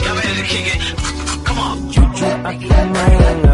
Come on, ready to kick? Come on.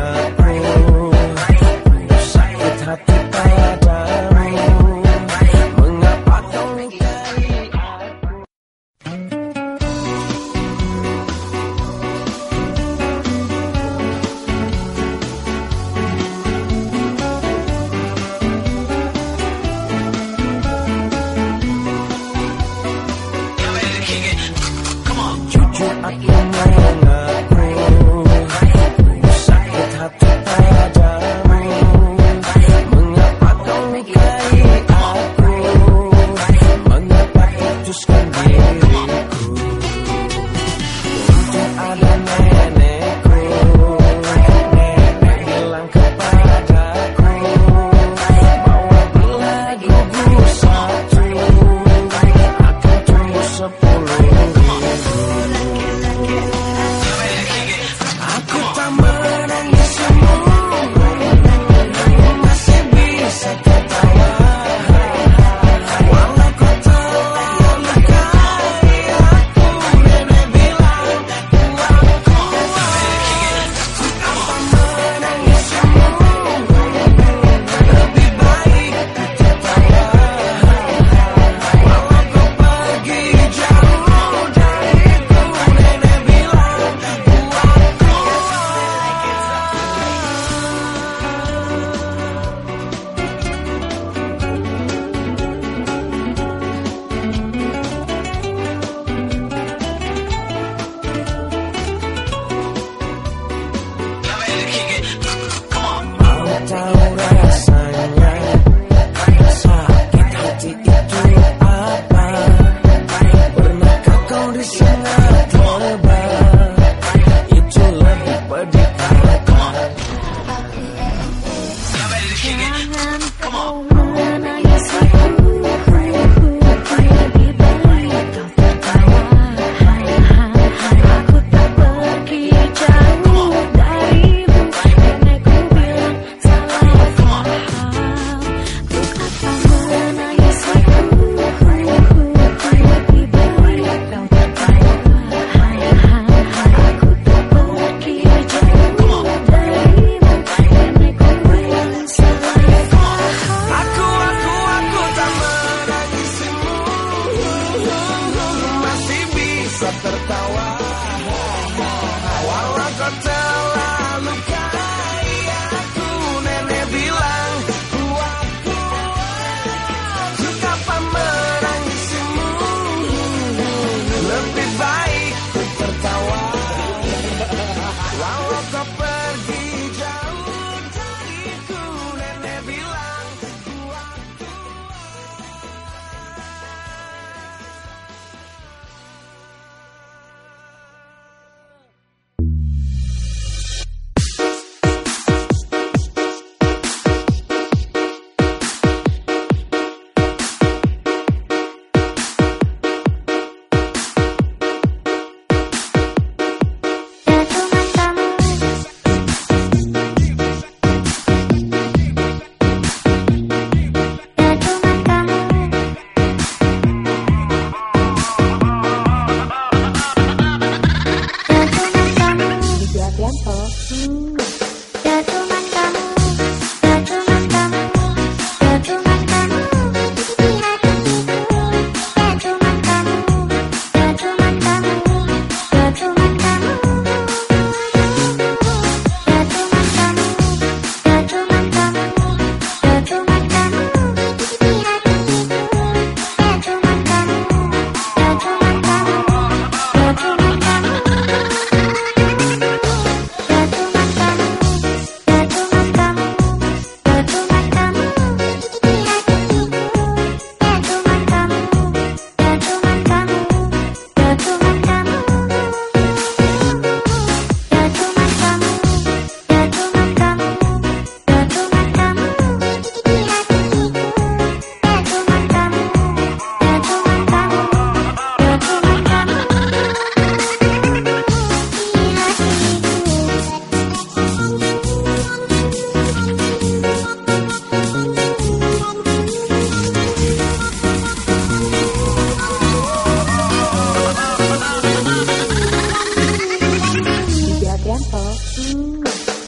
Kau